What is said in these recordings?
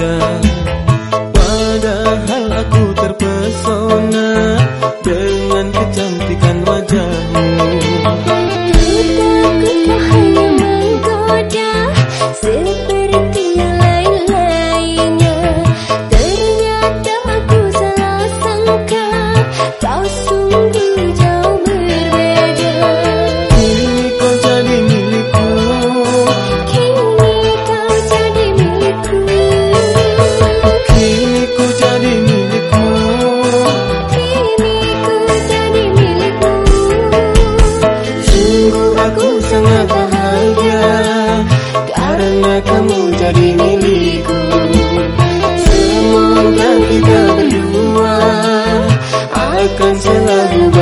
done Karena kita berdua akan selalu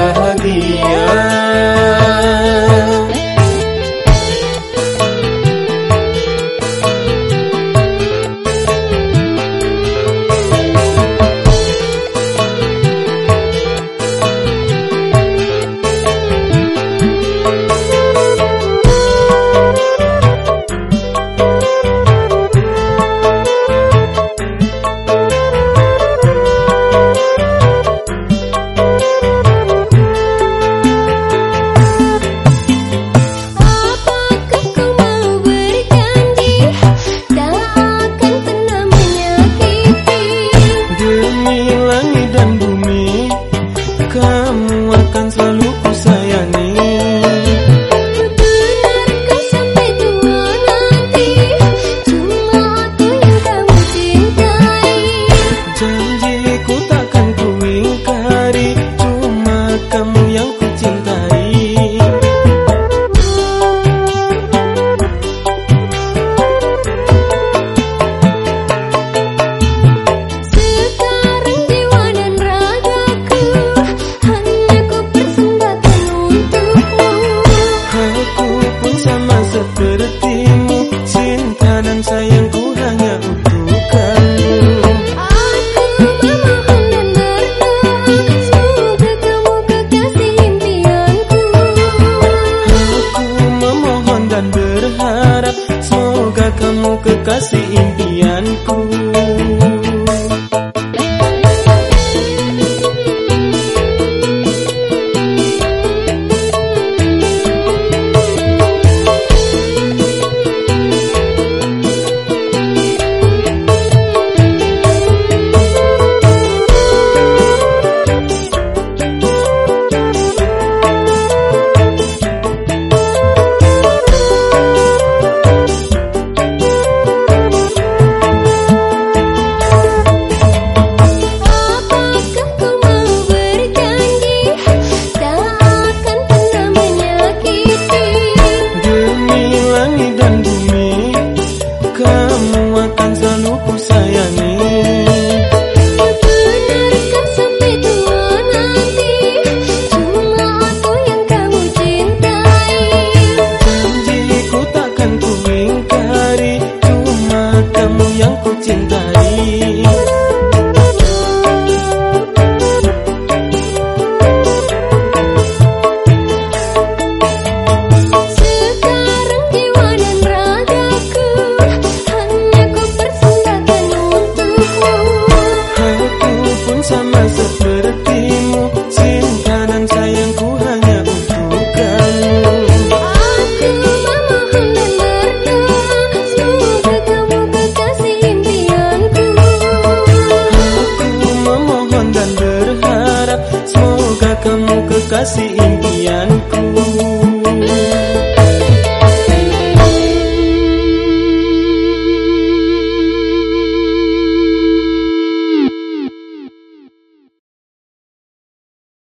sepertimu Cinta dan sayangku hanya untuk kamu Aku memohon dan berdoa Semoga kamu kekasih impianku. Aku memohon dan berharap Semoga kamu kekasih impianku. Kekasih impianku